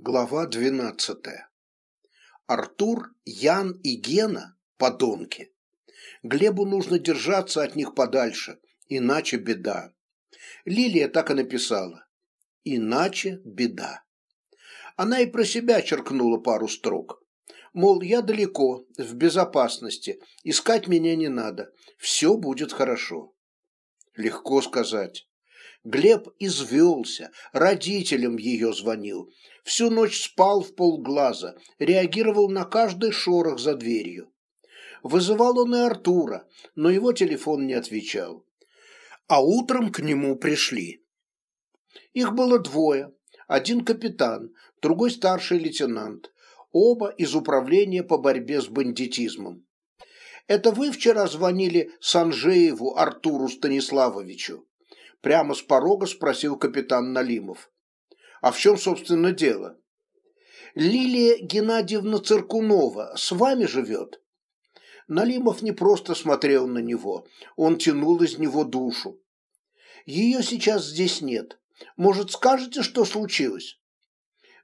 Глава двенадцатая. Артур, Ян и Гена – подонки. Глебу нужно держаться от них подальше, иначе беда. Лилия так и написала. Иначе беда. Она и про себя черкнула пару строк. Мол, я далеко, в безопасности, искать меня не надо, все будет хорошо. Легко сказать. Глеб извелся, родителям ее звонил, всю ночь спал в полглаза, реагировал на каждый шорох за дверью. Вызывал он и Артура, но его телефон не отвечал. А утром к нему пришли. Их было двое, один капитан, другой старший лейтенант, оба из управления по борьбе с бандитизмом. Это вы вчера звонили Санжееву Артуру Станиславовичу? Прямо с порога спросил капитан Налимов. А в чем, собственно, дело? Лилия Геннадьевна Циркунова с вами живет? Налимов не просто смотрел на него, он тянул из него душу. Ее сейчас здесь нет. Может, скажете, что случилось?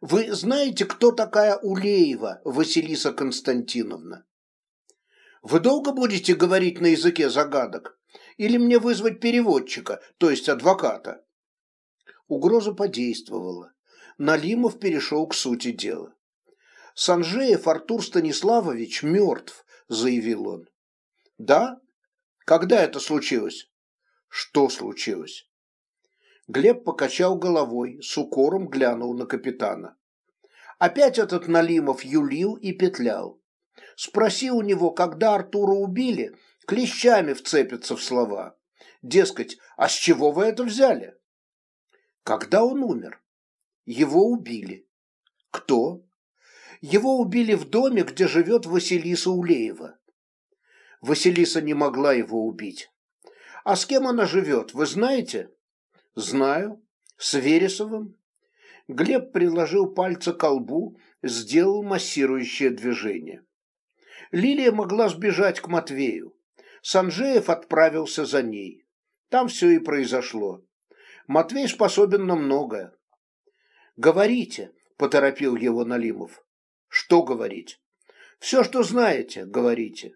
Вы знаете, кто такая Улеева Василиса Константиновна? Вы долго будете говорить на языке загадок? Или мне вызвать переводчика, то есть адвоката?» Угроза подействовала. Налимов перешел к сути дела. «Санжеев Артур Станиславович мертв», — заявил он. «Да? Когда это случилось?» «Что случилось?» Глеб покачал головой, с укором глянул на капитана. Опять этот Налимов юлил и петлял. Спроси у него, когда Артура убили, клещами вцепится в слова. Дескать, а с чего вы это взяли? Когда он умер? Его убили. Кто? Его убили в доме, где живет Василиса Улеева. Василиса не могла его убить. А с кем она живет, вы знаете? Знаю. С Вересовым. Глеб приложил пальцы к колбу, сделал массирующее движение. Лилия могла сбежать к Матвею. Санжеев отправился за ней. Там все и произошло. Матвей способен на многое. «Говорите», — поторопил его Налимов. «Что говорить?» «Все, что знаете, говорите».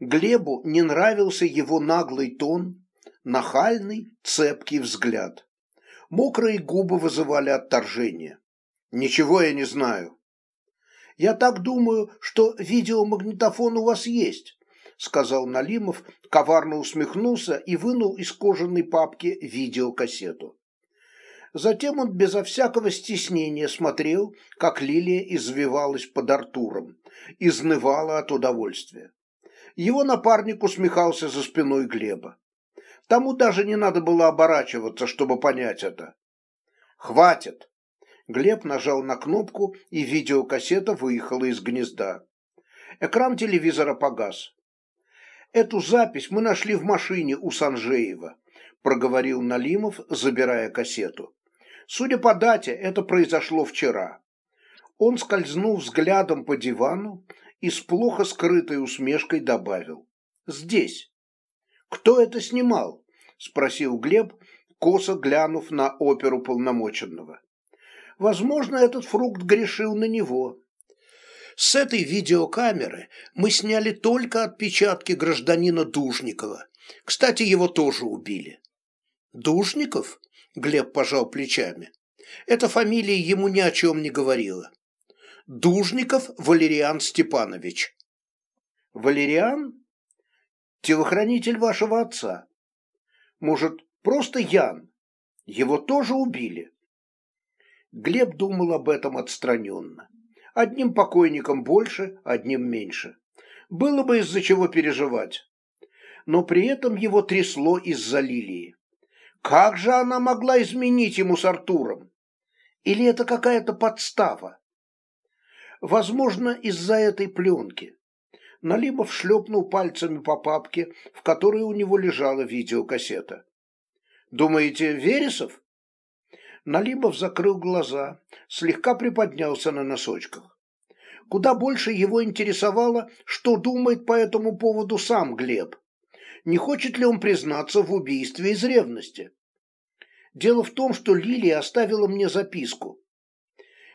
Глебу не нравился его наглый тон, нахальный, цепкий взгляд. Мокрые губы вызывали отторжение. «Ничего я не знаю». «Я так думаю, что видеомагнитофон у вас есть сказал Налимов, коварно усмехнулся и вынул из кожаной папки видеокассету. Затем он безо всякого стеснения смотрел, как Лилия извивалась под Артуром, изнывала от удовольствия. Его напарник усмехался за спиной Глеба. Тому даже не надо было оборачиваться, чтобы понять это. «Хватит!» Глеб нажал на кнопку, и видеокассета выехала из гнезда. Экран телевизора погас. Эту запись мы нашли в машине у Санжеева, проговорил Налимов, забирая кассету. Судя по дате, это произошло вчера. Он скользнул взглядом по дивану и с плохо скрытой усмешкой добавил. «Здесь». «Кто это снимал?» – спросил Глеб, косо глянув на оперу полномоченного. «Возможно, этот фрукт грешил на него. С этой видеокамеры мы сняли только отпечатки гражданина Дужникова. Кстати, его тоже убили. Дужников? Глеб пожал плечами. Эта фамилия ему ни о чем не говорила. Дужников Валериан Степанович. Валериан? Телохранитель вашего отца. Может, просто Ян? Его тоже убили? Глеб думал об этом отстраненно. Одним покойником больше, одним меньше. Было бы из-за чего переживать. Но при этом его трясло из-за лилии. Как же она могла изменить ему с Артуром? Или это какая-то подстава? Возможно, из-за этой пленки. Налимов шлепнул пальцами по папке, в которой у него лежала видеокассета. «Думаете, Вересов?» Налимов закрыл глаза, слегка приподнялся на носочках. Куда больше его интересовало, что думает по этому поводу сам Глеб. Не хочет ли он признаться в убийстве из ревности? Дело в том, что Лилия оставила мне записку.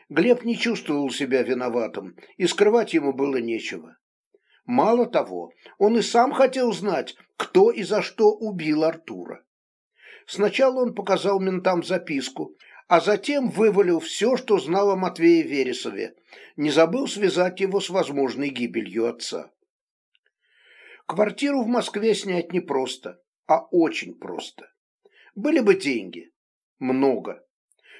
Глеб не чувствовал себя виноватым, и скрывать ему было нечего. Мало того, он и сам хотел знать, кто и за что убил Артура. Сначала он показал ментам записку, а затем вывалил все, что знал о Матвее Вересове, не забыл связать его с возможной гибелью отца. Квартиру в Москве снять непросто, а очень просто. Были бы деньги. Много.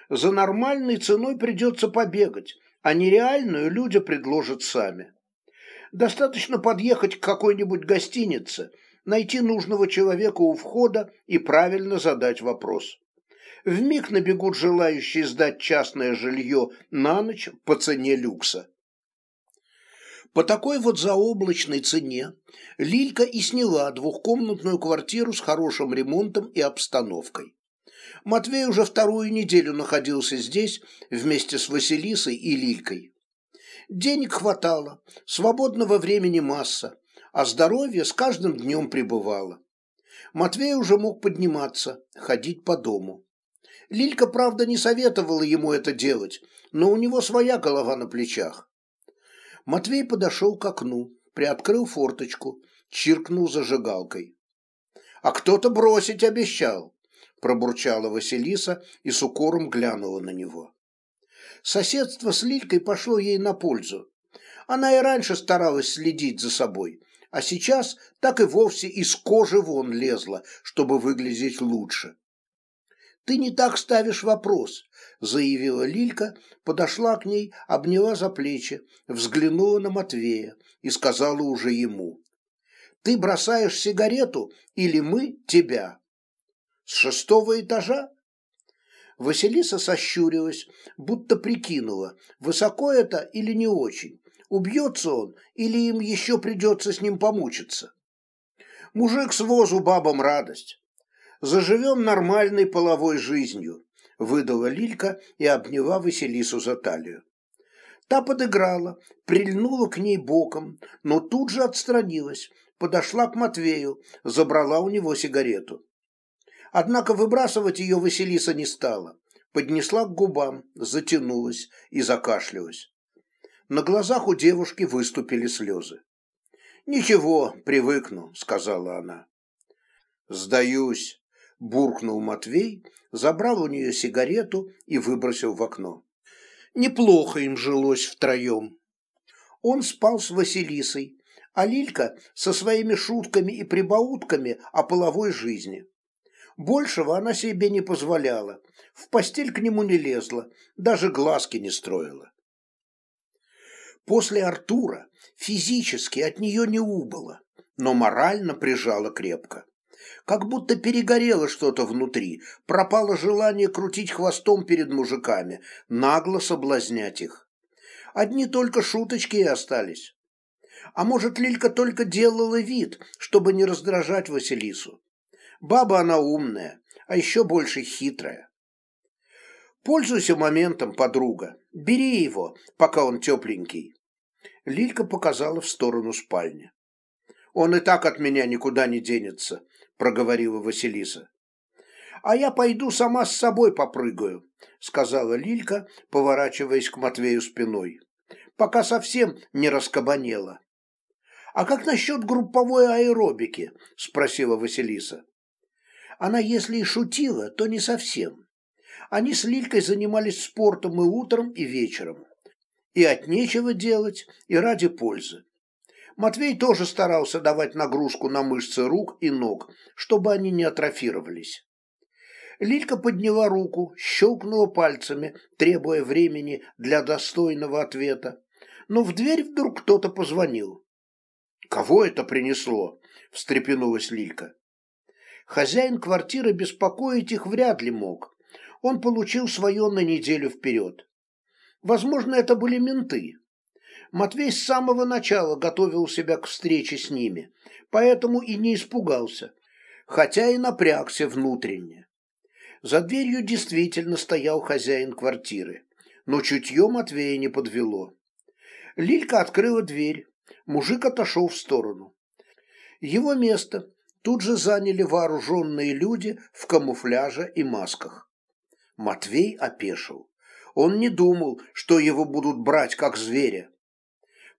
За нормальной ценой придется побегать, а нереальную люди предложат сами. Достаточно подъехать к какой-нибудь гостинице, найти нужного человека у входа и правильно задать вопрос. Вмиг набегут желающие сдать частное жилье на ночь по цене люкса. По такой вот заоблачной цене Лилька и сняла двухкомнатную квартиру с хорошим ремонтом и обстановкой. Матвей уже вторую неделю находился здесь вместе с Василисой и Лилькой. Денег хватало, свободного времени масса, а здоровье с каждым днем пребывало. Матвей уже мог подниматься, ходить по дому. Лилька, правда, не советовала ему это делать, но у него своя голова на плечах. Матвей подошел к окну, приоткрыл форточку, чиркнул зажигалкой. «А кто-то бросить обещал», – пробурчала Василиса и с укором глянула на него. Соседство с Лилькой пошло ей на пользу. Она и раньше старалась следить за собой, а сейчас так и вовсе из кожи вон лезла, чтобы выглядеть лучше. «Ты не так ставишь вопрос», — заявила Лилька, подошла к ней, обняла за плечи, взглянула на Матвея и сказала уже ему. «Ты бросаешь сигарету или мы тебя?» «С шестого этажа?» Василиса сощурилась, будто прикинула, высоко это или не очень, убьется он или им еще придется с ним помучиться. Мужик с возу бабам радость заживем нормальной половой жизнью», – выдала Лилька и обняла Василису за талию. Та подыграла, прильнула к ней боком, но тут же отстранилась, подошла к Матвею, забрала у него сигарету. Однако выбрасывать ее Василиса не стала, поднесла к губам, затянулась и закашлялась. На глазах у девушки выступили слезы. «Ничего, привыкну», — сказала она. «Сдаюсь», буркнул Матвей, забрал у нее сигарету и выбросил в окно. Неплохо им жилось втроем. Он спал с Василисой, а Лилька со своими шутками и прибаутками о половой жизни. Большего она себе не позволяла, в постель к нему не лезла, даже глазки не строила. После Артура физически от нее не убыло, но морально прижала крепко как будто перегорело что-то внутри, пропало желание крутить хвостом перед мужиками, нагло соблазнять их. Одни только шуточки и остались. А может, Лилька только делала вид, чтобы не раздражать Василису. Баба она умная, а еще больше хитрая. Пользуйся моментом, подруга. Бери его, пока он тепленький. Лилька показала в сторону спальни. Он и так от меня никуда не денется, проговорила Василиса. «А я пойду сама с собой попрыгаю», сказала Лилька, поворачиваясь к Матвею спиной, пока совсем не раскабанела. «А как насчет групповой аэробики?» спросила Василиса. Она, если и шутила, то не совсем. Они с Лилькой занимались спортом и утром, и вечером. И от нечего делать, и ради пользы. Матвей тоже старался давать нагрузку на мышцы рук и ног, чтобы они не атрофировались. Лилька подняла руку, щелкнула пальцами, требуя времени для достойного ответа. Но в дверь вдруг кто-то позвонил. «Кого это принесло?» – встрепенулась Лилька. Хозяин квартиры беспокоить их вряд ли мог. Он получил свое на неделю вперед. Возможно, это были менты. Матвей с самого начала готовил себя к встрече с ними, поэтому и не испугался, хотя и напрягся внутренне. За дверью действительно стоял хозяин квартиры, но чутье Матвея не подвело. Лилька открыла дверь, мужик отошел в сторону. Его место тут же заняли вооруженные люди в камуфляже и масках. Матвей опешил. Он не думал, что его будут брать как зверя.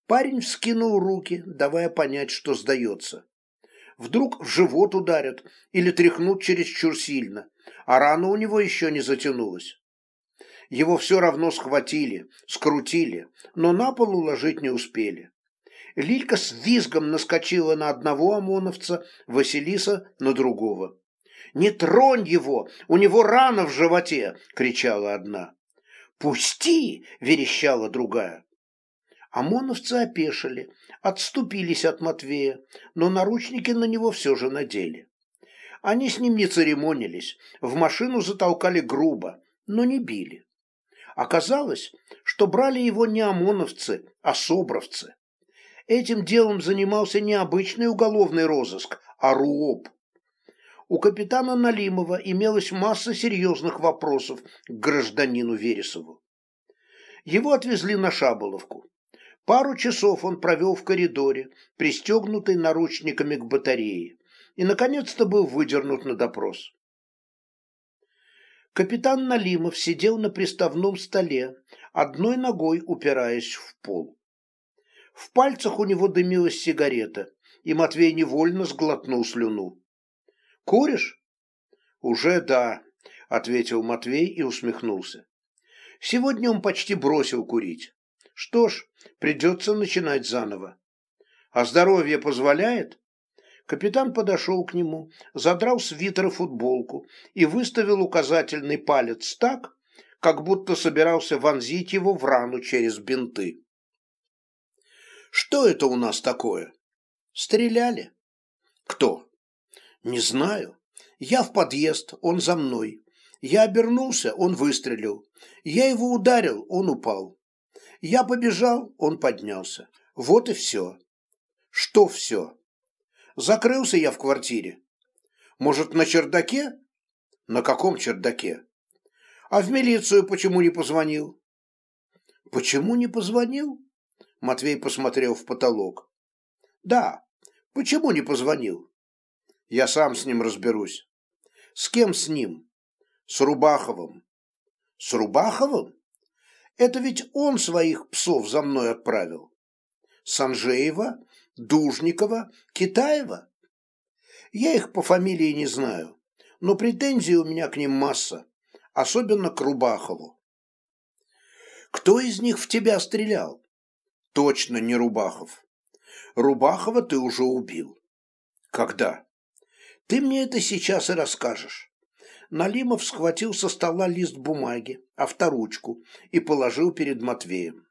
Парень вскинул руки, давая понять, что сдается. Вдруг в живот ударят или тряхнут чересчур сильно, а рана у него еще не затянулась. Его все равно схватили, скрутили, но на пол уложить не успели. Лилька с визгом наскочила на одного ОМОНовца, Василиса на другого. «Не тронь его! У него рана в животе!» — кричала одна. «Пусти!» — верещала другая. ОМОНовцы опешили, отступились от Матвея, но наручники на него все же надели. Они с ним не церемонились, в машину затолкали грубо, но не били. Оказалось, что брали его не ОМОНовцы, а СОБРовцы. Этим делом занимался не обычный уголовный розыск, а РУОП. У капитана Налимова имелась масса серьезных вопросов к гражданину Вересову. Его отвезли на Шаболовку. Пару часов он провел в коридоре, пристегнутый наручниками к батарее, и, наконец-то, был выдернут на допрос. Капитан Налимов сидел на приставном столе, одной ногой упираясь в пол. В пальцах у него дымилась сигарета, и Матвей невольно сглотнул слюну. «Куришь?» «Уже да», — ответил Матвей и усмехнулся. Сегодня он почти бросил курить. Что ж, придется начинать заново. А здоровье позволяет? Капитан подошел к нему, задрал свитер и футболку и выставил указательный палец так, как будто собирался вонзить его в рану через бинты. Что это у нас такое? Стреляли. Кто? Не знаю. Я в подъезд, он за мной. Я обернулся, он выстрелил. Я его ударил, он упал. Я побежал, он поднялся. Вот и все. Что все? Закрылся я в квартире. Может, на чердаке? На каком чердаке? А в милицию почему не позвонил? Почему не позвонил? Матвей посмотрел в потолок. Да, почему не позвонил? Я сам с ним разберусь. С кем с ним? С Рубаховым. С Рубаховым? Это ведь он своих псов за мной отправил. Санжеева, Дужникова, Китаева? Я их по фамилии не знаю, но претензий у меня к ним масса, особенно к Рубахову. Кто из них в тебя стрелял? Точно не Рубахов. Рубахова ты уже убил. Когда? Ты мне это сейчас и расскажешь. Налимов схватил со стола лист бумаги, авторучку и положил перед Матвеем.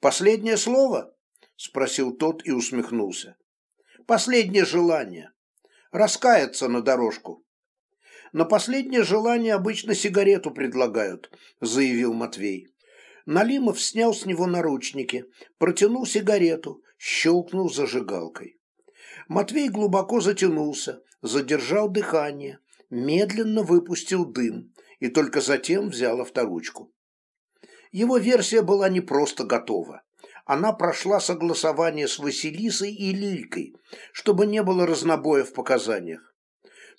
«Последнее слово?» – спросил тот и усмехнулся. «Последнее желание. Раскаяться на дорожку». «На последнее желание обычно сигарету предлагают», – заявил Матвей. Налимов снял с него наручники, протянул сигарету, щелкнул зажигалкой. Матвей глубоко затянулся, задержал дыхание, медленно выпустил дым и только затем взял авторучку. Его версия была не просто готова. Она прошла согласование с Василисой и Лилькой, чтобы не было разнобоя в показаниях.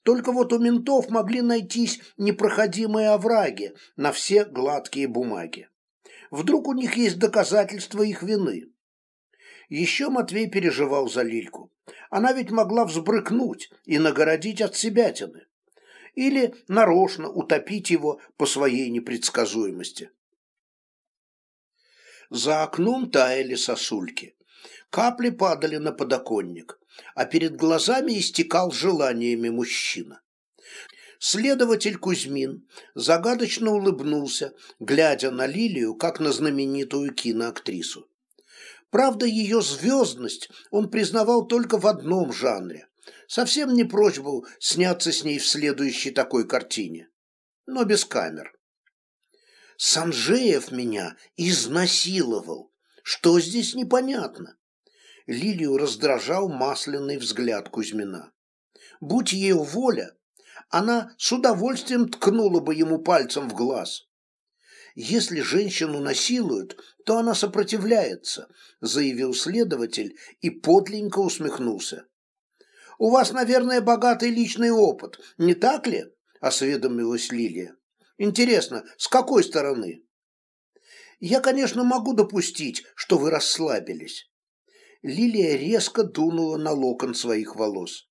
Только вот у ментов могли найтись непроходимые овраги на все гладкие бумаги. Вдруг у них есть доказательства их вины. Еще Матвей переживал за Лильку. Она ведь могла взбрыкнуть и нагородить от себятины. Или нарочно утопить его по своей непредсказуемости. За окном таяли сосульки. Капли падали на подоконник, а перед глазами истекал желаниями мужчина. Следователь Кузьмин загадочно улыбнулся, глядя на Лилию, как на знаменитую киноактрису. Правда, ее звездность он признавал только в одном жанре. Совсем не прочь был сняться с ней в следующей такой картине, но без камер. Санжеев меня изнасиловал. Что здесь непонятно? Лилию раздражал масляный взгляд Кузьмина. Будь ее воля, она с удовольствием ткнула бы ему пальцем в глаз. Если женщину насилуют, то она сопротивляется, заявил следователь и подленько усмехнулся. У вас, наверное, богатый личный опыт, не так ли? осведомилась Лилия. Интересно, с какой стороны? Я, конечно, могу допустить, что вы расслабились. Лилия резко дунула на локон своих волос.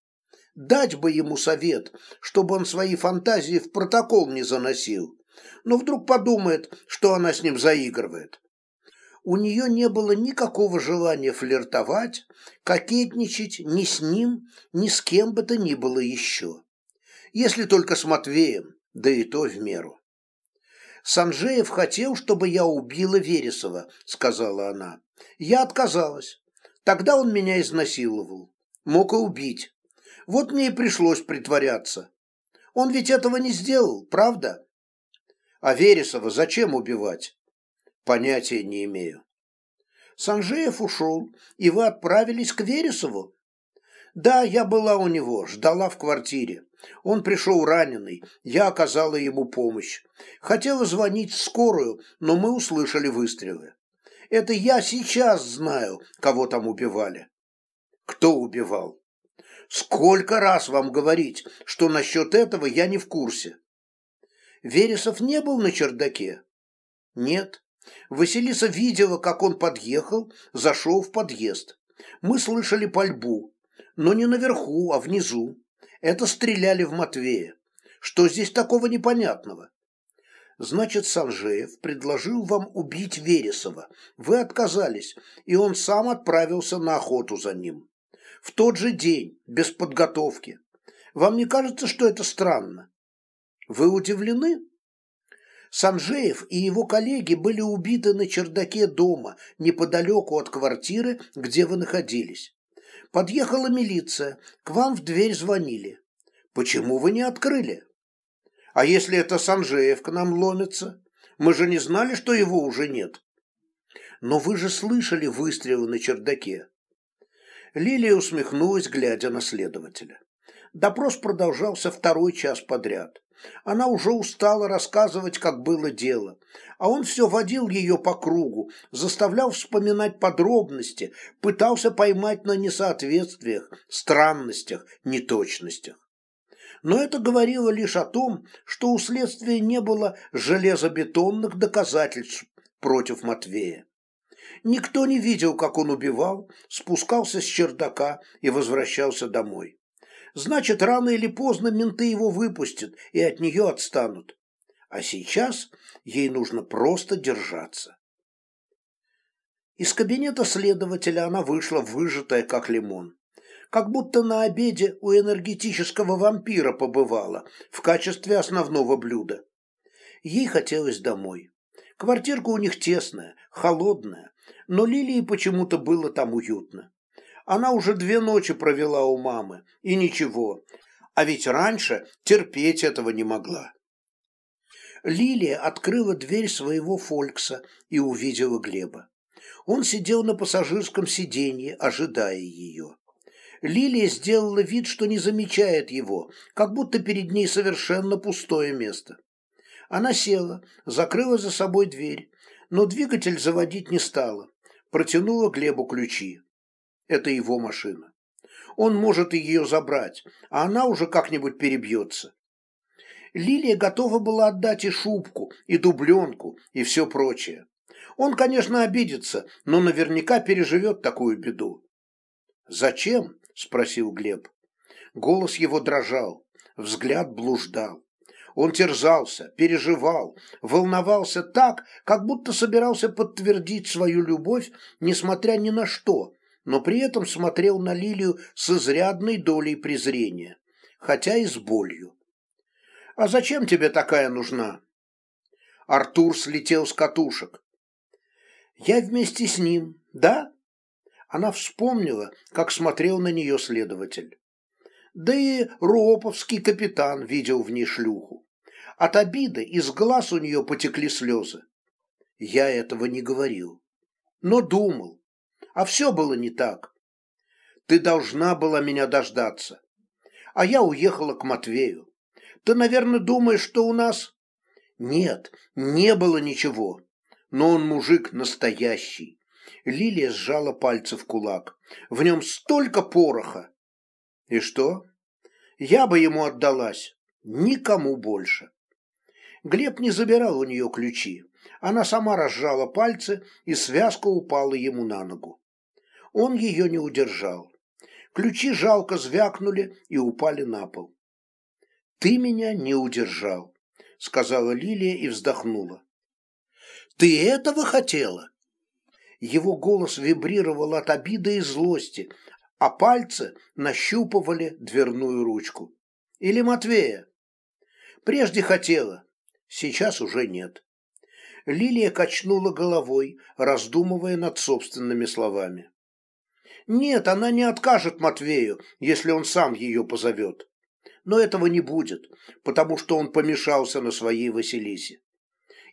Дать бы ему совет, чтобы он свои фантазии в протокол не заносил, но вдруг подумает, что она с ним заигрывает. У нее не было никакого желания флиртовать, кокетничать ни с ним, ни с кем бы то ни было еще. Если только с Матвеем, да и то в меру. «Санжеев хотел, чтобы я убила Вересова», — сказала она. «Я отказалась. Тогда он меня изнасиловал. Мог и убить. Вот мне и пришлось притворяться. Он ведь этого не сделал, правда? А Вересова зачем убивать? Понятия не имею. Санжеев ушел, и вы отправились к Вересову? Да, я была у него, ждала в квартире. Он пришел раненый, я оказала ему помощь. Хотела звонить в скорую, но мы услышали выстрелы. Это я сейчас знаю, кого там убивали. Кто убивал? Сколько раз вам говорить, что насчет этого я не в курсе? Вересов не был на чердаке? Нет. Василиса видела, как он подъехал, зашел в подъезд. Мы слышали пальбу, но не наверху, а внизу. Это стреляли в Матвея. Что здесь такого непонятного? Значит, Санжеев предложил вам убить Вересова. Вы отказались, и он сам отправился на охоту за ним в тот же день, без подготовки. Вам не кажется, что это странно? Вы удивлены? Санжеев и его коллеги были убиты на чердаке дома, неподалеку от квартиры, где вы находились. Подъехала милиция, к вам в дверь звонили. Почему вы не открыли? А если это Санжеев к нам ломится? Мы же не знали, что его уже нет. Но вы же слышали выстрелы на чердаке. Лилия усмехнулась, глядя на следователя. Допрос продолжался второй час подряд. Она уже устала рассказывать, как было дело, а он все водил ее по кругу, заставлял вспоминать подробности, пытался поймать на несоответствиях, странностях, неточностях. Но это говорило лишь о том, что у следствия не было железобетонных доказательств против Матвея. Никто не видел, как он убивал, спускался с чердака и возвращался домой. Значит, рано или поздно менты его выпустят и от нее отстанут. А сейчас ей нужно просто держаться. Из кабинета следователя она вышла выжатая, как лимон. Как будто на обеде у энергетического вампира побывала в качестве основного блюда. Ей хотелось домой. Квартирка у них тесная, холодная, но Лилии почему-то было там уютно. Она уже две ночи провела у мамы, и ничего, а ведь раньше терпеть этого не могла. Лилия открыла дверь своего фолькса и увидела Глеба. Он сидел на пассажирском сиденье, ожидая ее. Лилия сделала вид, что не замечает его, как будто перед ней совершенно пустое место. Она села, закрыла за собой дверь, но двигатель заводить не стала протянула Глебу ключи. Это его машина. Он может ее забрать, а она уже как-нибудь перебьется. Лилия готова была отдать и шубку, и дубленку, и все прочее. Он, конечно, обидится, но наверняка переживет такую беду. «Зачем?» – спросил Глеб. Голос его дрожал, взгляд блуждал. Он терзался, переживал, волновался так, как будто собирался подтвердить свою любовь, несмотря ни на что, но при этом смотрел на Лилию с изрядной долей презрения, хотя и с болью. «А зачем тебе такая нужна?» Артур слетел с катушек. «Я вместе с ним, да?» Она вспомнила, как смотрел на нее следователь. Да и Роповский капитан видел в ней шлюху. От обиды из глаз у нее потекли слезы. Я этого не говорил, но думал. А все было не так. Ты должна была меня дождаться. А я уехала к Матвею. Ты, наверное, думаешь, что у нас... Нет, не было ничего. Но он мужик настоящий. Лилия сжала пальцы в кулак. В нем столько пороха. И что? Я бы ему отдалась. Никому больше. Глеб не забирал у нее ключи. Она сама разжала пальцы, и связка упала ему на ногу. Он ее не удержал. Ключи жалко звякнули и упали на пол. «Ты меня не удержал», — сказала Лилия и вздохнула. «Ты этого хотела?» Его голос вибрировал от обиды и злости, а пальцы нащупывали дверную ручку. «Или Матвея?» «Прежде хотела, сейчас уже нет». Лилия качнула головой, раздумывая над собственными словами. Нет, она не откажет Матвею, если он сам ее позовет. Но этого не будет, потому что он помешался на своей Василисе.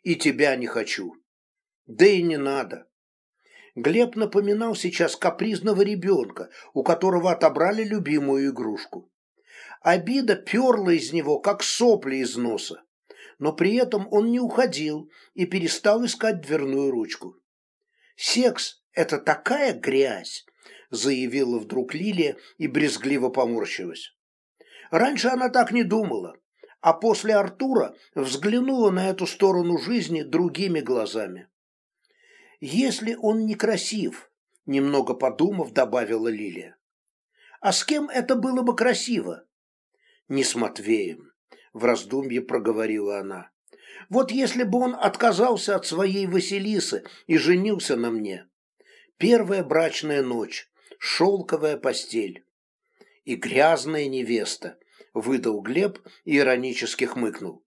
И тебя не хочу. Да и не надо. Глеб напоминал сейчас капризного ребенка, у которого отобрали любимую игрушку. Обида перла из него, как сопли из носа но при этом он не уходил и перестал искать дверную ручку. «Секс – это такая грязь!» – заявила вдруг Лилия и брезгливо поморщилась. Раньше она так не думала, а после Артура взглянула на эту сторону жизни другими глазами. «Если он некрасив», – немного подумав, добавила Лилия. «А с кем это было бы красиво?» «Не с Матвеем в раздумье проговорила она. Вот если бы он отказался от своей Василисы и женился на мне. Первая брачная ночь, шелковая постель. И грязная невеста, выдал Глеб и иронически хмыкнул.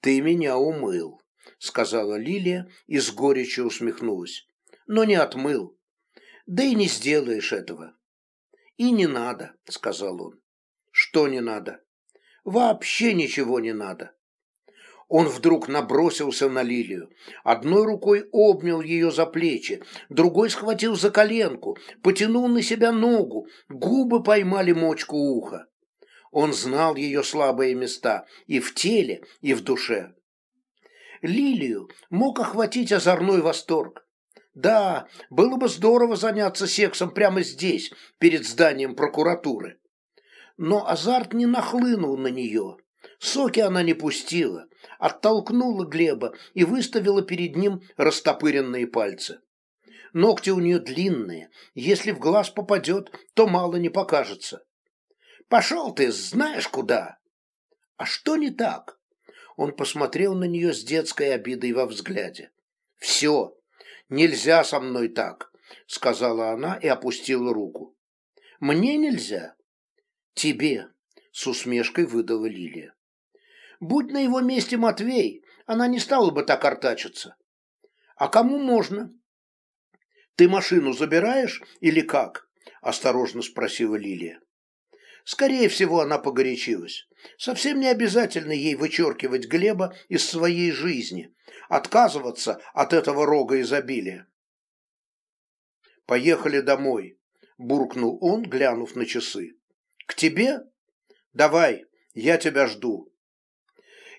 Ты меня умыл, сказала Лилия и с горечью усмехнулась. Но не отмыл. Да и не сделаешь этого. И не надо, сказал он. Что не надо? Вообще ничего не надо. Он вдруг набросился на Лилию. Одной рукой обнял ее за плечи, другой схватил за коленку, потянул на себя ногу, губы поймали мочку уха. Он знал ее слабые места и в теле, и в душе. Лилию мог охватить озорной восторг. Да, было бы здорово заняться сексом прямо здесь, перед зданием прокуратуры но азарт не нахлынул на нее. Соки она не пустила, оттолкнула Глеба и выставила перед ним растопыренные пальцы. Ногти у нее длинные, если в глаз попадет, то мало не покажется. «Пошел ты, знаешь куда!» «А что не так?» Он посмотрел на нее с детской обидой во взгляде. «Все, нельзя со мной так», — сказала она и опустила руку. «Мне нельзя?» «Тебе», — с усмешкой выдала Лилия. «Будь на его месте Матвей, она не стала бы так артачиться. А кому можно?» «Ты машину забираешь или как?» – осторожно спросила Лилия. Скорее всего, она погорячилась. Совсем не обязательно ей вычеркивать Глеба из своей жизни, отказываться от этого рога изобилия. «Поехали домой», – буркнул он, глянув на часы. К тебе? Давай, я тебя жду.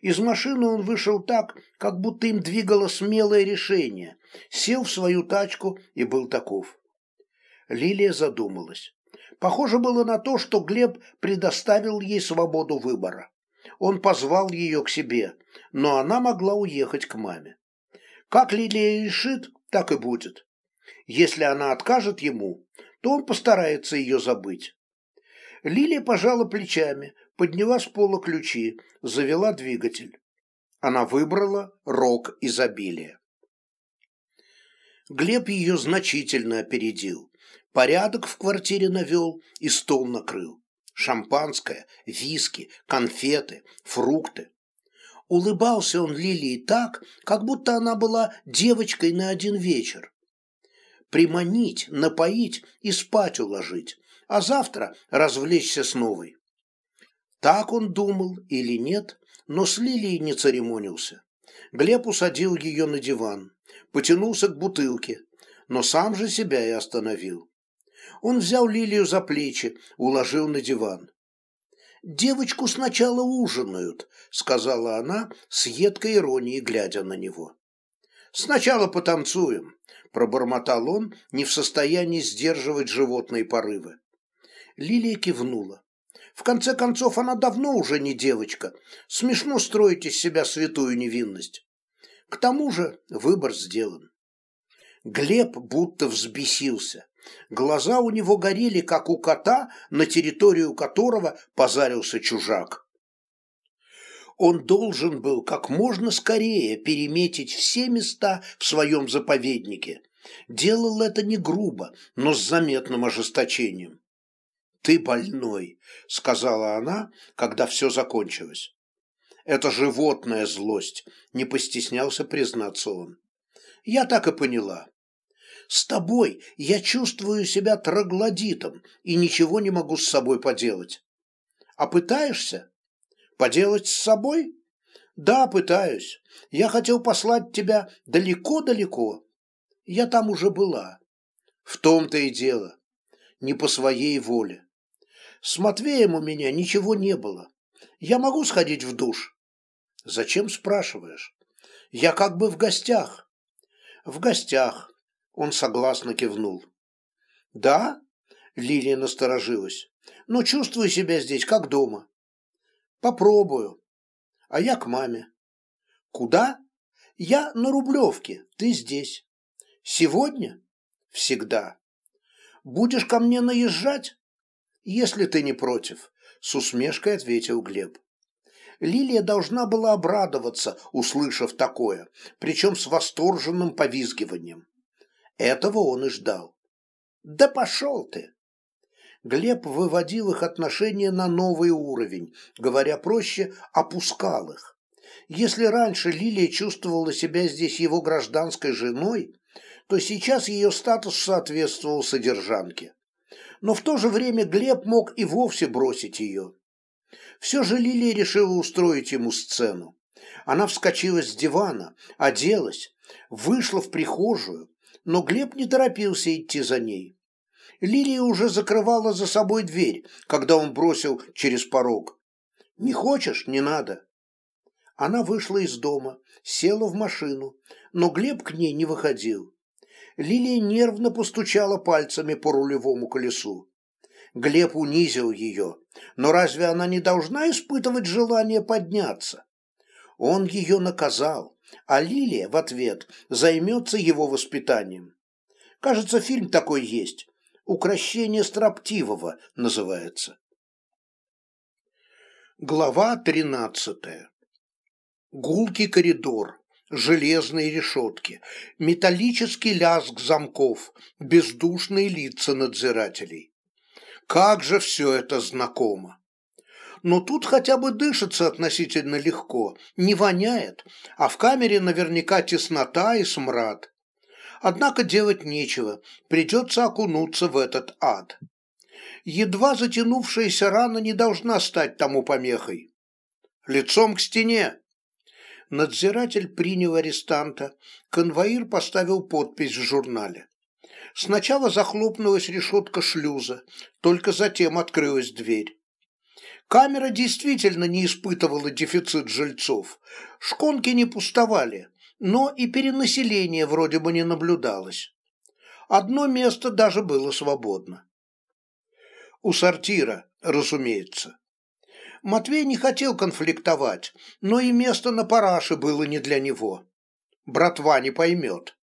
Из машины он вышел так, как будто им двигало смелое решение, сел в свою тачку и был таков. Лилия задумалась. Похоже было на то, что Глеб предоставил ей свободу выбора. Он позвал ее к себе, но она могла уехать к маме. Как Лилия решит, так и будет. Если она откажет ему, то он постарается ее забыть. Лилия пожала плечами, подняла с пола ключи, завела двигатель. Она выбрала рок изобилия. Глеб ее значительно опередил. Порядок в квартире навел и стол накрыл. Шампанское, виски, конфеты, фрукты. Улыбался он Лилии так, как будто она была девочкой на один вечер. Приманить, напоить и спать уложить, а завтра развлечься с новой. Так он думал или нет, но с Лилией не церемонился. Глеб усадил ее на диван, потянулся к бутылке, но сам же себя и остановил. Он взял Лилию за плечи, уложил на диван. «Девочку сначала ужинают», — сказала она с едкой иронией, глядя на него. «Сначала потанцуем», — пробормотал он, не в состоянии сдерживать животные порывы. Лилия кивнула. В конце концов, она давно уже не девочка. Смешно строить из себя святую невинность. К тому же выбор сделан. Глеб будто взбесился. Глаза у него горели, как у кота, на территорию которого позарился чужак. Он должен был как можно скорее переметить все места в своем заповеднике. Делал это не грубо, но с заметным ожесточением. «Ты больной», — сказала она, когда все закончилось. «Это животная злость», — не постеснялся признаться он. «Я так и поняла. С тобой я чувствую себя троглодитом и ничего не могу с собой поделать. А пытаешься? Поделать с собой? Да, пытаюсь. Я хотел послать тебя далеко-далеко. Я там уже была. В том-то и дело. Не по своей воле. С Матвеем у меня ничего не было. Я могу сходить в душ? Зачем спрашиваешь? Я как бы в гостях. В гостях. Он согласно кивнул. «Да?» — Лилия насторожилась. «Но чувствую себя здесь, как дома». «Попробую. А я к маме». «Куда?» «Я на Рублевке, ты здесь». «Сегодня?» «Всегда». «Будешь ко мне наезжать?» «Если ты не против», — с усмешкой ответил Глеб. Лилия должна была обрадоваться, услышав такое, причем с восторженным повизгиванием. Этого он и ждал. «Да пошел ты!» Глеб выводил их отношения на новый уровень, говоря проще, опускал их. Если раньше Лилия чувствовала себя здесь его гражданской женой, то сейчас ее статус соответствовал содержанке. Но в то же время Глеб мог и вовсе бросить ее. Все же Лилия решила устроить ему сцену. Она вскочила с дивана, оделась, вышла в прихожую, но Глеб не торопился идти за ней. Лилия уже закрывала за собой дверь, когда он бросил через порог. «Не хочешь? Не надо». Она вышла из дома, села в машину, но Глеб к ней не выходил. Лилия нервно постучала пальцами по рулевому колесу. Глеб унизил ее, но разве она не должна испытывать желание подняться? Он ее наказал, а Лилия в ответ займется его воспитанием. Кажется, фильм такой есть. «Укращение строптивого» называется. Глава тринадцатая. Гулкий коридор, железные решетки, металлический лязг замков, бездушные лица надзирателей. Как же все это знакомо! но тут хотя бы дышится относительно легко, не воняет, а в камере наверняка теснота и смрад. Однако делать нечего, придется окунуться в этот ад. Едва затянувшаяся рана не должна стать тому помехой. Лицом к стене. Надзиратель принял арестанта, конвоир поставил подпись в журнале. Сначала захлопнулась решетка шлюза, только затем открылась дверь. Камера действительно не испытывала дефицит жильцов. Шконки не пустовали, но и перенаселение вроде бы не наблюдалось. Одно место даже было свободно. У сортира, разумеется. Матвей не хотел конфликтовать, но и место на параше было не для него. Братва не поймет.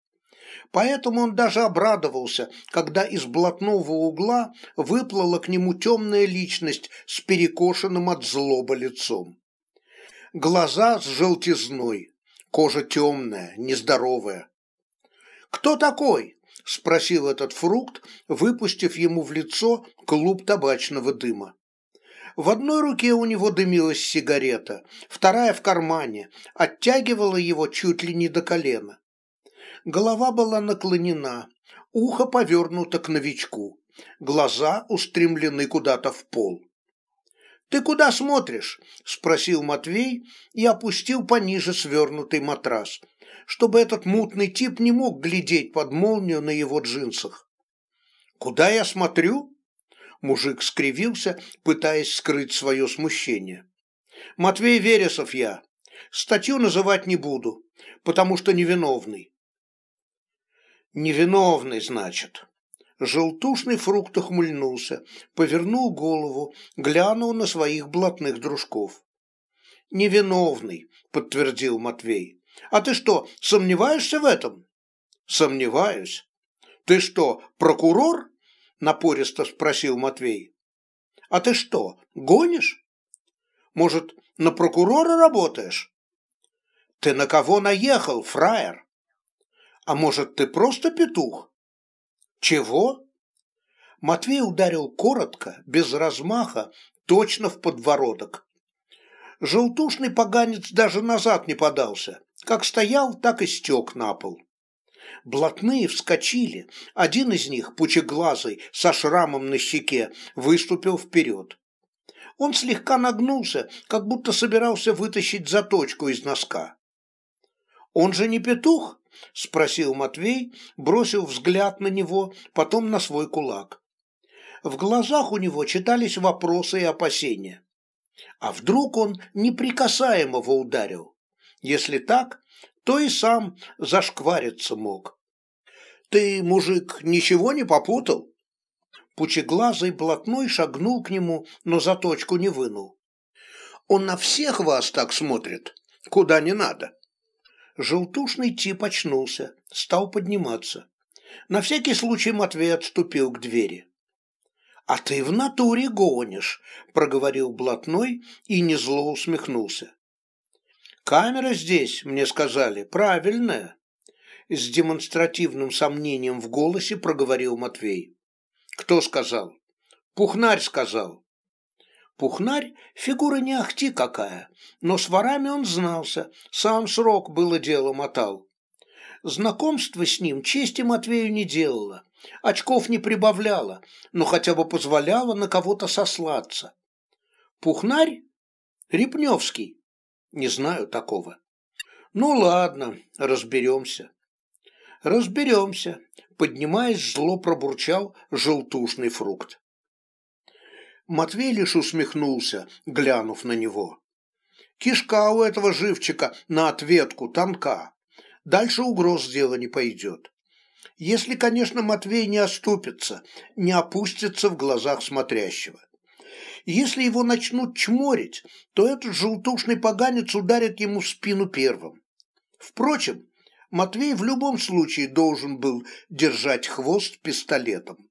Поэтому он даже обрадовался, когда из блатного угла выплыла к нему темная личность с перекошенным от злоба лицом. Глаза с желтизной, кожа темная, нездоровая. «Кто такой?» – спросил этот фрукт, выпустив ему в лицо клуб табачного дыма. В одной руке у него дымилась сигарета, вторая в кармане, оттягивала его чуть ли не до колена. Голова была наклонена, ухо повернуто к новичку, глаза устремлены куда-то в пол. «Ты куда смотришь?» – спросил Матвей и опустил пониже свернутый матрас, чтобы этот мутный тип не мог глядеть под молнию на его джинсах. «Куда я смотрю?» Мужик скривился, пытаясь скрыть свое смущение. «Матвей Вересов я. Статью называть не буду, потому что невиновный. Невиновный, значит. Желтушный фрукт ухмыльнулся, повернул голову, глянул на своих блатных дружков. «Невиновный», — подтвердил Матвей. А ты что, сомневаешься в этом? Сомневаюсь. Ты что, прокурор? Напористо спросил Матвей. А ты что, гонишь? Может, на прокурора работаешь? Ты на кого наехал, фраер? А может, ты просто петух? Чего? Матвей ударил коротко, без размаха, точно в подбородок. Желтушный поганец даже назад не подался. Как стоял, так и стек на пол. Блатные вскочили. Один из них, пучеглазый, со шрамом на щеке, выступил вперед. Он слегка нагнулся, как будто собирался вытащить заточку из носка. «Он же не петух?» – спросил Матвей, бросил взгляд на него, потом на свой кулак. В глазах у него читались вопросы и опасения. А вдруг он неприкасаемого ударил? Если так, то и сам зашквариться мог. «Ты, мужик, ничего не попутал?» Пучеглазый блатной шагнул к нему, но заточку не вынул. «Он на всех вас так смотрит, куда не надо». Желтушный тип очнулся, стал подниматься. На всякий случай Матвей отступил к двери. «А ты в натуре гонишь», — проговорил блатной и незло усмехнулся. «Камера здесь, мне сказали, правильная», — с демонстративным сомнением в голосе проговорил Матвей. «Кто сказал?» «Пухнарь сказал». Пухнарь – фигура не ахти какая, но с ворами он знался, сам срок было дело мотал. Знакомство с ним чести Матвею не делало, очков не прибавляло, но хотя бы позволяло на кого-то сослаться. Пухнарь? Репневский? Не знаю такого. Ну ладно, разберемся. Разберемся, поднимаясь, зло пробурчал желтушный фрукт. Матвей лишь усмехнулся, глянув на него. Кишка у этого живчика на ответку тонка. Дальше угроз дела не пойдет. Если, конечно, Матвей не оступится, не опустится в глазах смотрящего. Если его начнут чморить, то этот желтушный поганец ударит ему в спину первым. Впрочем, Матвей в любом случае должен был держать хвост пистолетом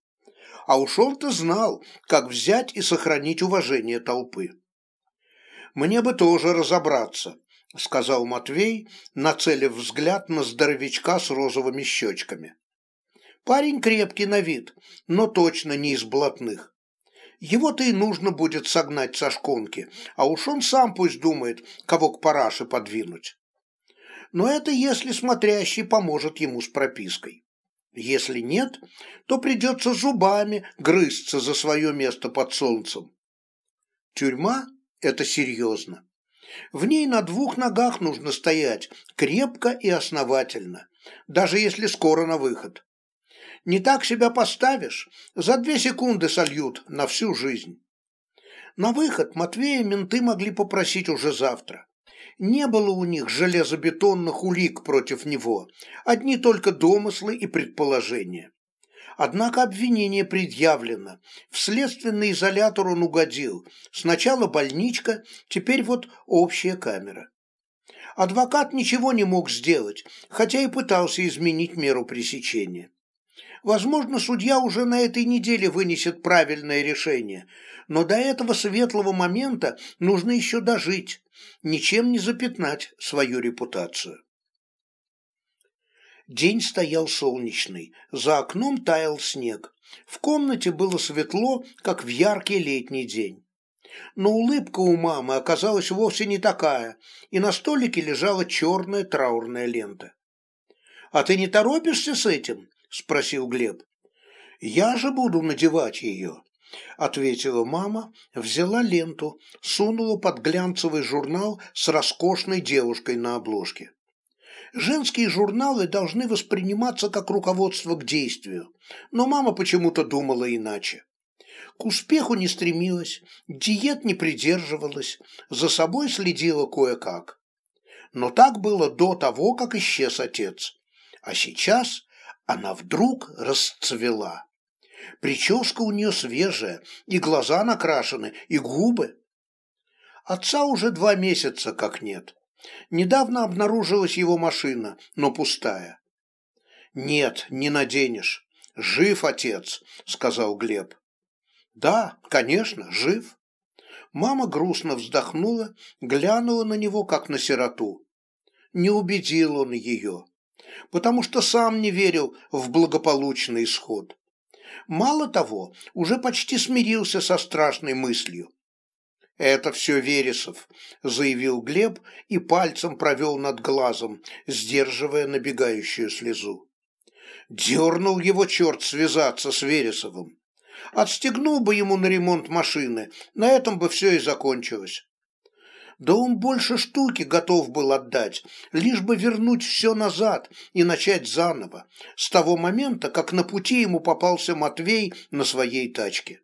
а уж он-то знал, как взять и сохранить уважение толпы. «Мне бы тоже разобраться», — сказал Матвей, нацелив взгляд на здоровячка с розовыми щечками. «Парень крепкий на вид, но точно не из блатных. Его-то и нужно будет согнать со шконки, а уж он сам пусть думает, кого к параше подвинуть. Но это если смотрящий поможет ему с пропиской. Если нет, то придется зубами грызться за свое место под солнцем. Тюрьма – это серьезно. В ней на двух ногах нужно стоять крепко и основательно, даже если скоро на выход. Не так себя поставишь, за две секунды сольют на всю жизнь. На выход Матвея менты могли попросить уже завтра. Не было у них железобетонных улик против него, одни только домыслы и предположения. Однако обвинение предъявлено. В следственный изолятор он угодил. Сначала больничка, теперь вот общая камера. Адвокат ничего не мог сделать, хотя и пытался изменить меру пресечения. Возможно, судья уже на этой неделе вынесет правильное решение, но до этого светлого момента нужно еще дожить, ничем не запятнать свою репутацию. День стоял солнечный, за окном таял снег. В комнате было светло, как в яркий летний день. Но улыбка у мамы оказалась вовсе не такая, и на столике лежала черная траурная лента. «А ты не торопишься с этим?» – спросил Глеб. «Я же буду надевать ее», – ответила мама, взяла ленту, сунула под глянцевый журнал с роскошной девушкой на обложке. Женские журналы должны восприниматься как руководство к действию, но мама почему-то думала иначе. К успеху не стремилась, диет не придерживалась, за собой следила кое-как. Но так было до того, как исчез отец. А сейчас она вдруг расцвела. Прическа у нее свежая, и глаза накрашены, и губы. Отца уже два месяца как нет. Недавно обнаружилась его машина, но пустая. «Нет, не наденешь. Жив отец», — сказал Глеб. «Да, конечно, жив». Мама грустно вздохнула, глянула на него, как на сироту. Не убедил он ее, потому что сам не верил в благополучный исход. Мало того, уже почти смирился со страшной мыслью. «Это все Вересов», — заявил Глеб и пальцем провел над глазом, сдерживая набегающую слезу. Дернул его черт связаться с Вересовым. Отстегнул бы ему на ремонт машины, на этом бы все и закончилось. Да он больше штуки готов был отдать, лишь бы вернуть все назад и начать заново, с того момента, как на пути ему попался Матвей на своей тачке.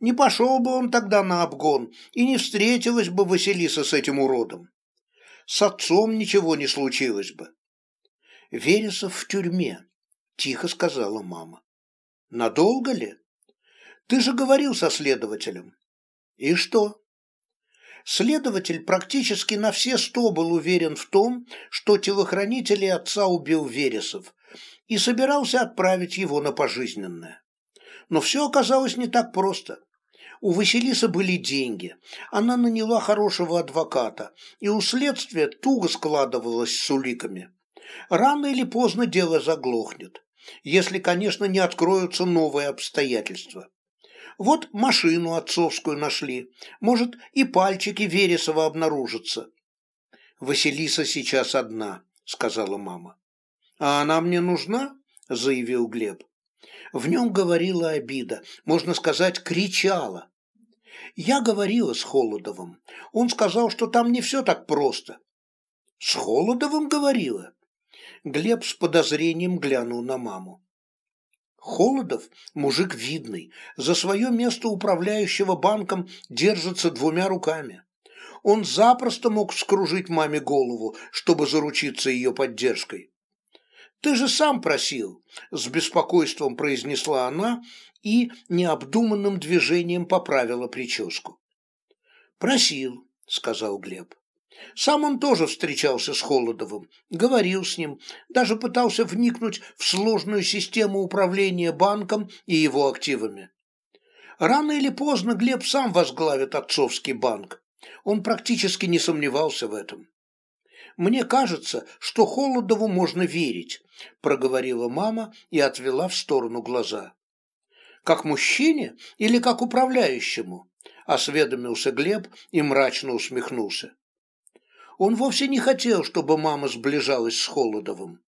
Не пошел бы он тогда на обгон, и не встретилась бы Василиса с этим уродом. С отцом ничего не случилось бы. Вересов в тюрьме, тихо сказала мама. Надолго ли? Ты же говорил со следователем. И что? Следователь практически на все сто был уверен в том, что телохранителей отца убил Вересов, и собирался отправить его на пожизненное. Но все оказалось не так просто. У Василисы были деньги, она наняла хорошего адвоката, и у следствия туго складывалось с уликами. Рано или поздно дело заглохнет, если, конечно, не откроются новые обстоятельства. Вот машину отцовскую нашли. Может, и пальчики Вересова обнаружатся. Василиса сейчас одна, сказала мама. А она мне нужна? заявил Глеб. В нем говорила обида, можно сказать, кричала. Я говорила с Холодовым. Он сказал, что там не все так просто. С Холодовым говорила? Глеб с подозрением глянул на маму. Холодов – мужик видный, за свое место управляющего банком держится двумя руками. Он запросто мог скружить маме голову, чтобы заручиться ее поддержкой. «Ты же сам просил», – с беспокойством произнесла она и необдуманным движением поправила прическу. «Просил», – сказал Глеб. Сам он тоже встречался с Холодовым, говорил с ним, даже пытался вникнуть в сложную систему управления банком и его активами. Рано или поздно Глеб сам возглавит отцовский банк. Он практически не сомневался в этом. «Мне кажется, что Холодову можно верить», – проговорила мама и отвела в сторону глаза. «Как мужчине или как управляющему?» – осведомился Глеб и мрачно усмехнулся. Он вовсе не хотел, чтобы мама сближалась с Холодовым.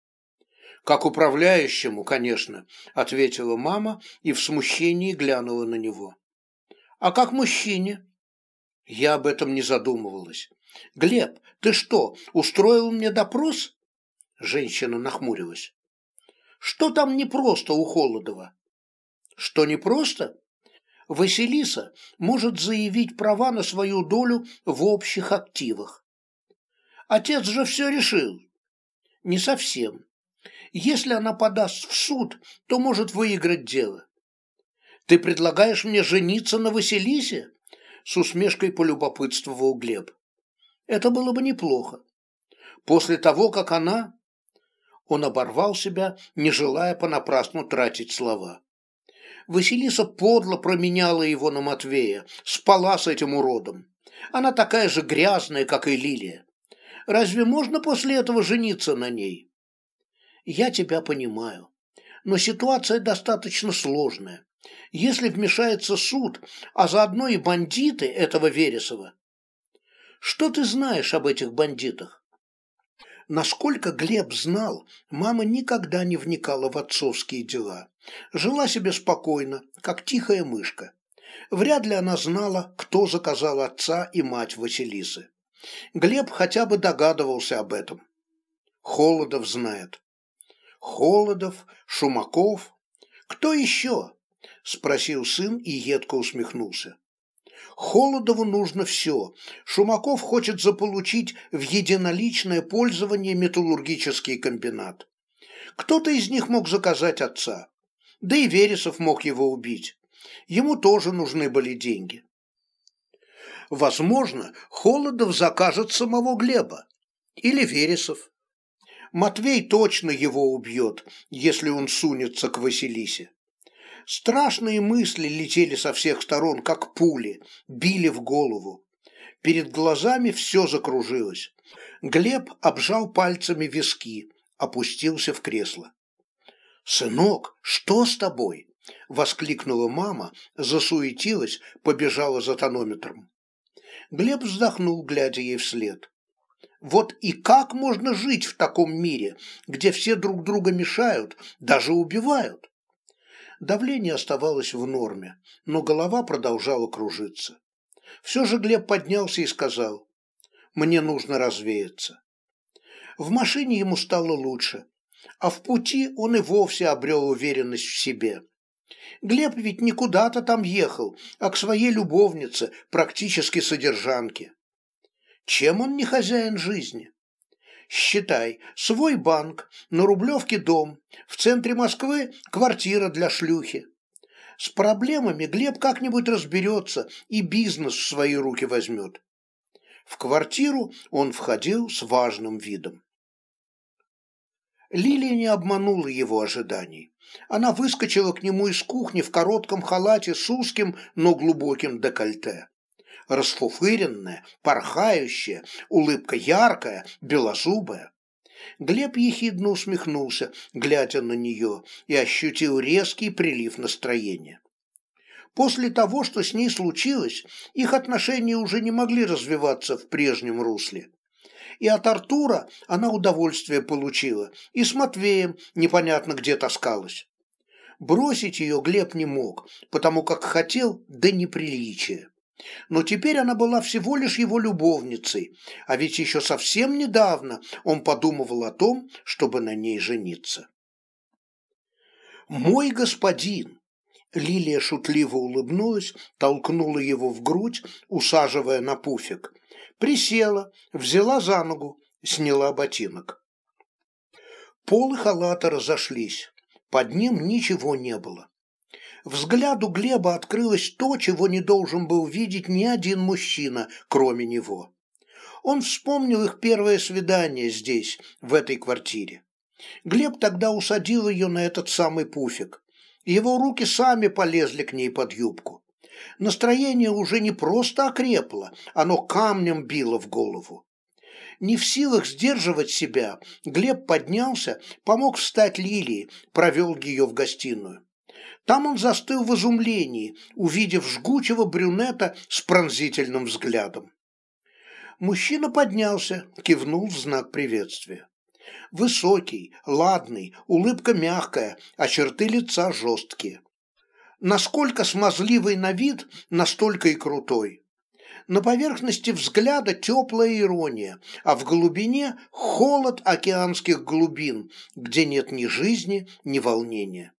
«Как управляющему, конечно», — ответила мама и в смущении глянула на него. «А как мужчине?» Я об этом не задумывалась. «Глеб, ты что, устроил мне допрос?» Женщина нахмурилась. «Что там непросто у Холодова?» «Что непросто?» Василиса может заявить права на свою долю в общих активах. Отец же все решил. Не совсем. Если она подаст в суд, то может выиграть дело. Ты предлагаешь мне жениться на Василисе? С усмешкой полюбопытствовал Глеб. Это было бы неплохо. После того, как она... Он оборвал себя, не желая понапрасну тратить слова. Василиса подло променяла его на Матвея, спала с этим уродом. Она такая же грязная, как и Лилия. Разве можно после этого жениться на ней? Я тебя понимаю. Но ситуация достаточно сложная. Если вмешается суд, а заодно и бандиты этого Вересова. Что ты знаешь об этих бандитах? Насколько Глеб знал, мама никогда не вникала в отцовские дела. Жила себе спокойно, как тихая мышка. Вряд ли она знала, кто заказал отца и мать Василисы. Глеб хотя бы догадывался об этом. Холодов знает. Холодов, Шумаков. Кто еще? Спросил сын и едко усмехнулся. Холодову нужно все. Шумаков хочет заполучить в единоличное пользование металлургический комбинат. Кто-то из них мог заказать отца. Да и Вересов мог его убить. Ему тоже нужны были деньги. Возможно, Холодов закажет самого Глеба. Или Вересов. Матвей точно его убьет, если он сунется к Василисе. Страшные мысли летели со всех сторон, как пули, били в голову. Перед глазами все закружилось. Глеб обжал пальцами виски, опустился в кресло. «Сынок, что с тобой?» – воскликнула мама, засуетилась, побежала за тонометром. Глеб вздохнул, глядя ей вслед. Вот и как можно жить в таком мире, где все друг друга мешают, даже убивают? Давление оставалось в норме, но голова продолжала кружиться. Все же Глеб поднялся и сказал, «Мне нужно развеяться». В машине ему стало лучше, а в пути он и вовсе обрел уверенность в себе. Глеб ведь не куда-то там ехал, а к своей любовнице, практически содержанке. Чем он не хозяин жизни? Считай, свой банк, на Рублевке дом, в центре Москвы квартира для шлюхи. С проблемами Глеб как-нибудь разберется и бизнес в свои руки возьмет. В квартиру он входил с важным видом. Лилия не обманула его ожиданий. Она выскочила к нему из кухни в коротком халате с узким, но глубоким декольте расфуфыренная, порхающая, улыбка яркая, белозубая. Глеб ехидно усмехнулся, глядя на нее, и ощутил резкий прилив настроения. После того, что с ней случилось, их отношения уже не могли развиваться в прежнем русле. И от Артура она удовольствие получила, и с Матвеем непонятно где таскалась. Бросить ее Глеб не мог, потому как хотел до неприличия. Но теперь она была всего лишь его любовницей, а ведь еще совсем недавно он подумывал о том, чтобы на ней жениться. «Мой господин!» Лилия шутливо улыбнулась, толкнула его в грудь, усаживая на пуфик. Присела, взяла за ногу, сняла ботинок. Полы халата разошлись. Под ним ничего не было. Взгляду Глеба открылось то, чего не должен был видеть ни один мужчина, кроме него. Он вспомнил их первое свидание здесь, в этой квартире. Глеб тогда усадил ее на этот самый пуфик. Его руки сами полезли к ней под юбку. Настроение уже не просто окрепло, оно камнем било в голову. Не в силах сдерживать себя, Глеб поднялся, помог встать Лилии, провел ее в гостиную. Там он застыл в изумлении, увидев жгучего брюнета с пронзительным взглядом. Мужчина поднялся, кивнул в знак приветствия. Высокий, ладный, улыбка мягкая, а черты лица жесткие. Насколько смазливый на вид, настолько и крутой. На поверхности взгляда теплая ирония, а в глубине холод океанских глубин, где нет ни жизни, ни волнения.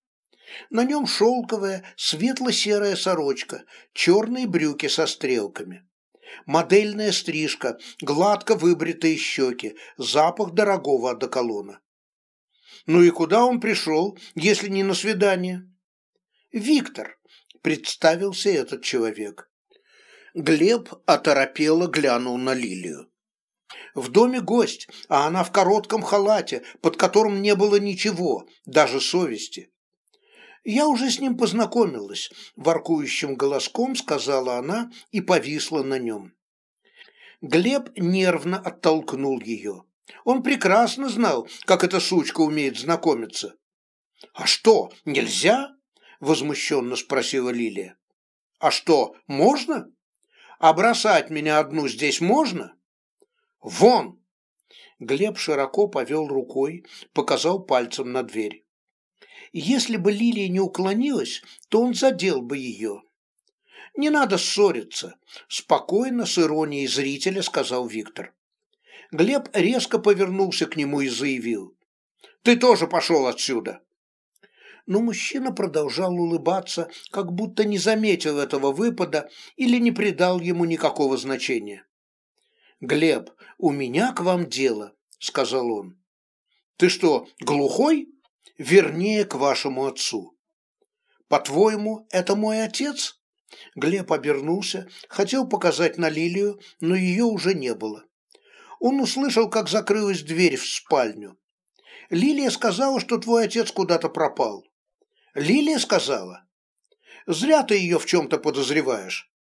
На нем шелковая светло-серая сорочка, черные брюки со стрелками. Модельная стрижка, гладко выбритые щеки, запах дорогого одеколона. Ну и куда он пришел, если не на свидание? Виктор, представился этот человек. Глеб оторопело глянул на Лилию. В доме гость, а она в коротком халате, под которым не было ничего, даже совести. «Я уже с ним познакомилась», – воркующим голоском сказала она и повисла на нем. Глеб нервно оттолкнул ее. Он прекрасно знал, как эта сучка умеет знакомиться. «А что, нельзя?» – возмущенно спросила Лилия. «А что, можно? А бросать меня одну здесь можно?» «Вон!» Глеб широко повел рукой, показал пальцем на дверь. Если бы Лилия не уклонилась, то он задел бы ее. «Не надо ссориться», – спокойно, с иронией зрителя сказал Виктор. Глеб резко повернулся к нему и заявил. «Ты тоже пошел отсюда!» Но мужчина продолжал улыбаться, как будто не заметил этого выпада или не придал ему никакого значения. «Глеб, у меня к вам дело», – сказал он. «Ты что, глухой?» вернее, к вашему отцу. По-твоему, это мой отец? Глеб обернулся, хотел показать на Лилию, но ее уже не было. Он услышал, как закрылась дверь в спальню. Лилия сказала, что твой отец куда-то пропал. Лилия сказала? Зря ты ее в чем-то подозреваешь.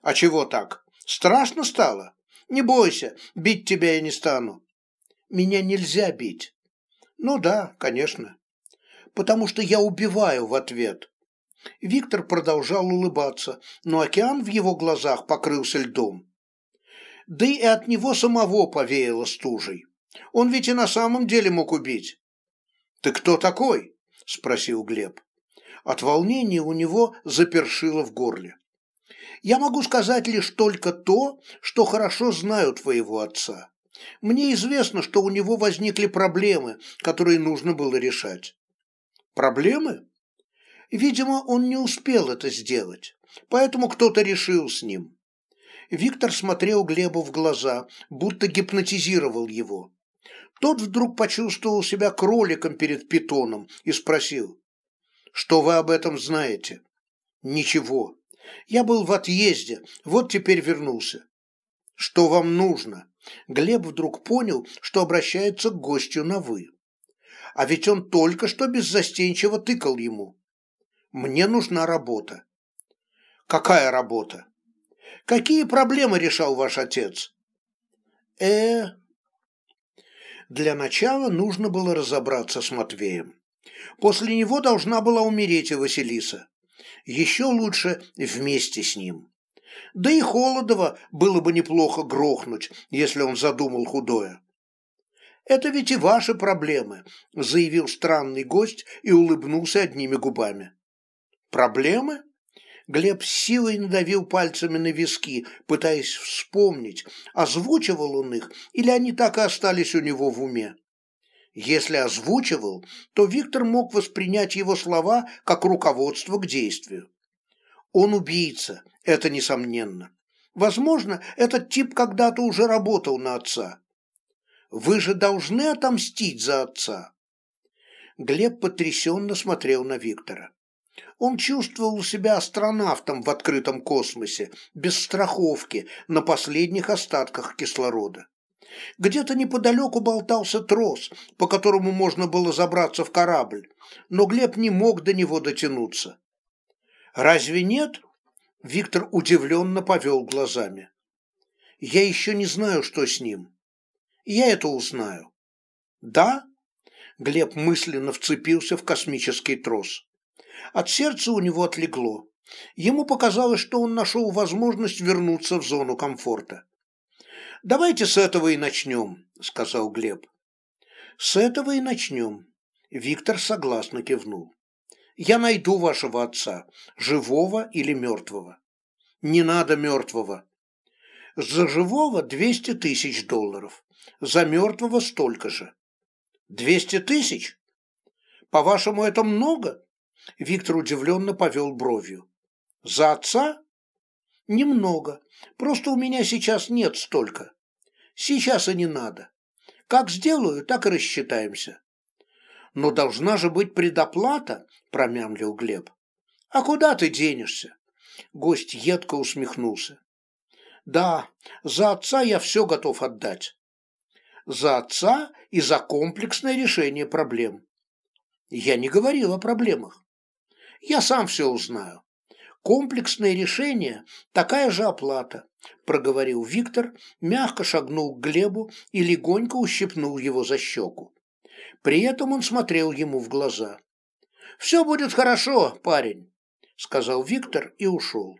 А чего так? Страшно стало? Не бойся, бить тебя я не стану. Меня нельзя бить. Ну да, конечно. Потому что я убиваю в ответ. Виктор продолжал улыбаться, но океан в его глазах покрылся льдом. Да и от него самого повеяло стужей. Он ведь и на самом деле мог убить. «Ты кто такой?» – спросил Глеб. От волнения у него запершило в горле. «Я могу сказать лишь только то, что хорошо знаю твоего отца. Мне известно, что у него возникли проблемы, которые нужно было решать». «Проблемы?» Видимо, он не успел это сделать, поэтому кто-то решил с ним. Виктор смотрел Глебу в глаза, будто гипнотизировал его. Тот вдруг почувствовал себя кроликом перед питоном и спросил, «Что вы об этом знаете?» «Ничего. Я был в отъезде, вот теперь вернулся». «Что вам нужно?» Глеб вдруг понял, что обращается к гостю на «вы». А ведь он только что беззастенчиво тыкал ему. «Мне нужна работа». «Какая работа?» «Какие проблемы решал ваш отец?» «Э, для начала нужно было разобраться с Матвеем. После него должна была умереть и Василиса. Еще лучше вместе с ним. Да и Холодова было бы неплохо грохнуть, если он задумал худое. «Это ведь и ваши проблемы», – заявил странный гость и улыбнулся одними губами. «Проблемы?» Глеб силой надавил пальцами на виски, пытаясь вспомнить, озвучивал он их или они так и остались у него в уме. Если озвучивал, то Виктор мог воспринять его слова как руководство к действию. Он убийца, это несомненно. Возможно, этот тип когда-то уже работал на отца. Вы же должны отомстить за отца. Глеб потрясенно смотрел на Виктора. Он чувствовал себя астронавтом в открытом космосе, без страховки, на последних остатках кислорода. Где-то неподалеку болтался трос, по которому можно было забраться в корабль, но Глеб не мог до него дотянуться. «Разве нет?» Виктор удивленно повел глазами. «Я еще не знаю, что с ним. Я это узнаю». «Да?» Глеб мысленно вцепился в космический трос. От сердца у него отлегло. Ему показалось, что он нашел возможность вернуться в зону комфорта. «Давайте с этого и начнем», — сказал Глеб. «С этого и начнем», — Виктор согласно кивнул. «Я найду вашего отца, живого или мертвого». «Не надо мертвого». «За живого двести тысяч долларов, за мертвого столько же». «Двести тысяч? По-вашему, это много?» Виктор удивленно повел бровью. «За отца?» «Немного. Просто у меня сейчас нет столько. Сейчас и не надо. Как сделаю, так и рассчитаемся». «Но должна же быть предоплата», – промямлил Глеб. «А куда ты денешься?» Гость едко усмехнулся. «Да, за отца я все готов отдать. За отца и за комплексное решение проблем. Я не говорил о проблемах. Я сам все узнаю. Комплексное решение – такая же оплата, проговорил Виктор, мягко шагнул к Глебу и легонько ущипнул его за щеку. При этом он смотрел ему в глаза. «Все будет хорошо, парень», – сказал Виктор и ушел.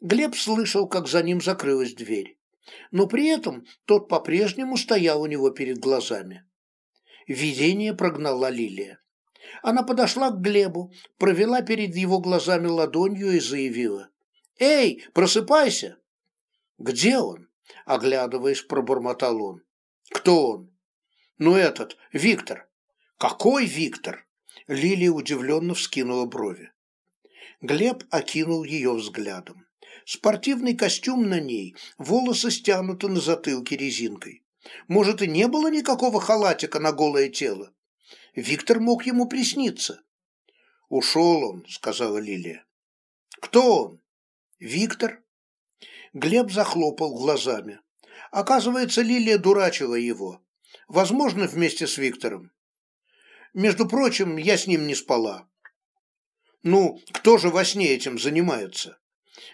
Глеб слышал, как за ним закрылась дверь, но при этом тот по-прежнему стоял у него перед глазами. Видение прогнала Лилия. Она подошла к Глебу, провела перед его глазами ладонью и заявила. «Эй, просыпайся!» «Где он?» – оглядываясь, пробормотал он. «Кто он?» «Ну этот, Виктор». «Какой Виктор?» Лилия удивленно вскинула брови. Глеб окинул ее взглядом. Спортивный костюм на ней, волосы стянуты на затылке резинкой. Может, и не было никакого халатика на голое тело? Виктор мог ему присниться. «Ушел он», — сказала Лилия. «Кто он?» «Виктор». Глеб захлопал глазами. Оказывается, Лилия дурачила его. Возможно, вместе с Виктором. Между прочим, я с ним не спала. Ну, кто же во сне этим занимается?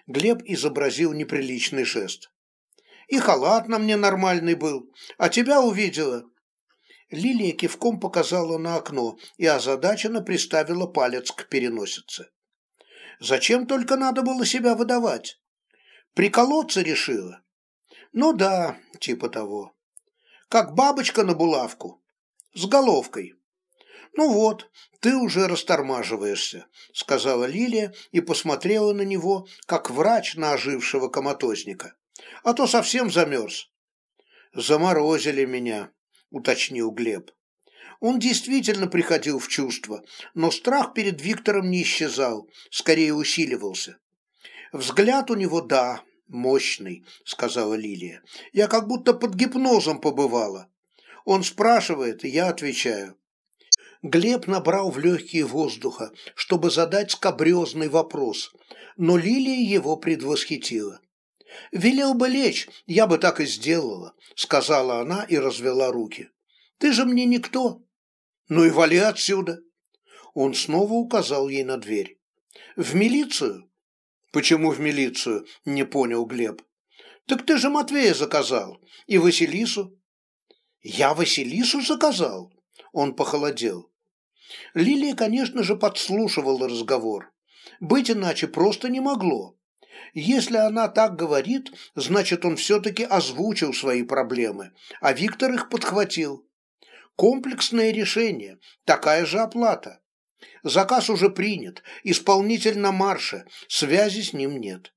Глеб изобразил неприличный жест. И халат на мне нормальный был, а тебя увидела. Лилия кивком показала на окно и озадаченно приставила палец к переносице. Зачем только надо было себя выдавать? Приколоться решила? Ну да, типа того. Как бабочка на булавку. С головкой. Ну вот, ты уже растормаживаешься, сказала Лилия и посмотрела на него, как врач на ожившего коматозника. А то совсем замерз. Заморозили меня, уточнил Глеб. Он действительно приходил в чувство, но страх перед Виктором не исчезал, скорее усиливался. Взгляд у него, да, мощный, сказала Лилия. Я как будто под гипнозом побывала. Он спрашивает, я отвечаю. Глеб набрал в легкие воздуха, чтобы задать скобрезный вопрос, но Лилия его предвосхитила. «Велел бы лечь, я бы так и сделала», — сказала она и развела руки. «Ты же мне никто». «Ну и вали отсюда!» Он снова указал ей на дверь. «В милицию?» «Почему в милицию?» – не понял Глеб. «Так ты же Матвея заказал. И Василису». «Я Василису заказал?» Он похолодел. Лилия, конечно же, подслушивала разговор. Быть иначе просто не могло. Если она так говорит, значит, он все-таки озвучил свои проблемы, а Виктор их подхватил. Комплексное решение, такая же оплата. Заказ уже принят, исполнитель на марше, связи с ним нет.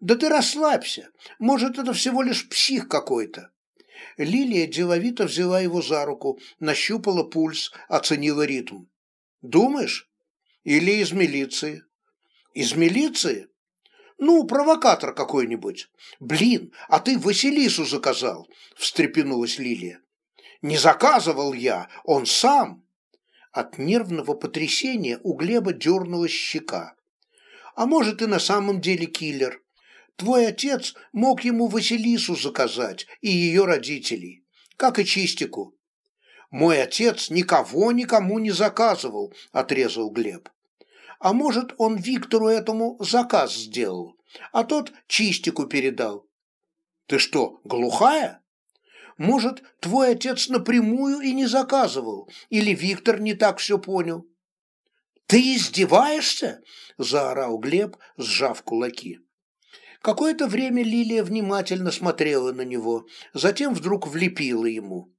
Да ты расслабься, может, это всего лишь псих какой-то. Лилия деловито взяла его за руку, нащупала пульс, оценила ритм. Думаешь? Или из милиции? Из милиции? Ну, провокатор какой-нибудь. Блин, а ты Василису заказал, встрепенулась Лилия. Не заказывал я, он сам. От нервного потрясения у Глеба дернулась щека. А может, и на самом деле киллер. Твой отец мог ему Василису заказать и ее родителей, как и Чистику. Мой отец никого никому не заказывал, отрезал Глеб. А может, он Виктору этому заказ сделал, а тот Чистику передал. Ты что, глухая? Может, твой отец напрямую и не заказывал, или Виктор не так все понял. «Ты издеваешься?» – заорал Глеб, сжав кулаки. Какое-то время Лилия внимательно смотрела на него, затем вдруг влепила ему.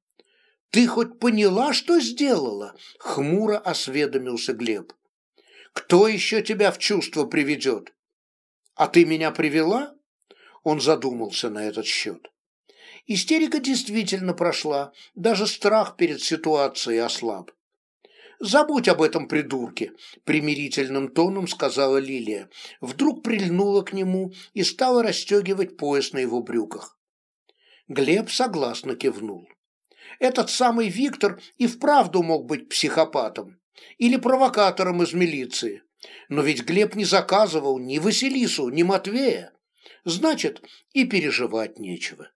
«Ты хоть поняла, что сделала?» – хмуро осведомился Глеб. «Кто еще тебя в чувство приведет?» «А ты меня привела?» Он задумался на этот счет. Истерика действительно прошла, даже страх перед ситуацией ослаб. «Забудь об этом придурке», – примирительным тоном сказала Лилия. Вдруг прильнула к нему и стала расстегивать пояс на его брюках. Глеб согласно кивнул. Этот самый Виктор и вправду мог быть психопатом или провокатором из милиции. Но ведь Глеб не заказывал ни Василису, ни Матвея. Значит, и переживать нечего.